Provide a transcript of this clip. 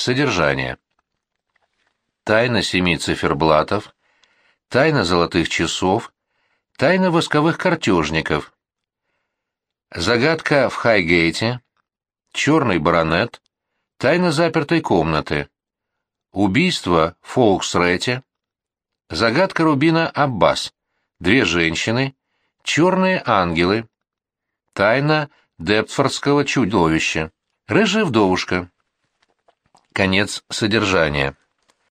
Содержание. Тайна семи циферблатов, тайна золотых часов, тайна восковых картежников, загадка в Хайгейте, черный баронет, тайна запертой комнаты, убийство в Фолксрете, загадка Рубина Аббас, две женщины, черные ангелы, тайна Дептфордского чудовища, рыжая вдовушка. Конец содержания.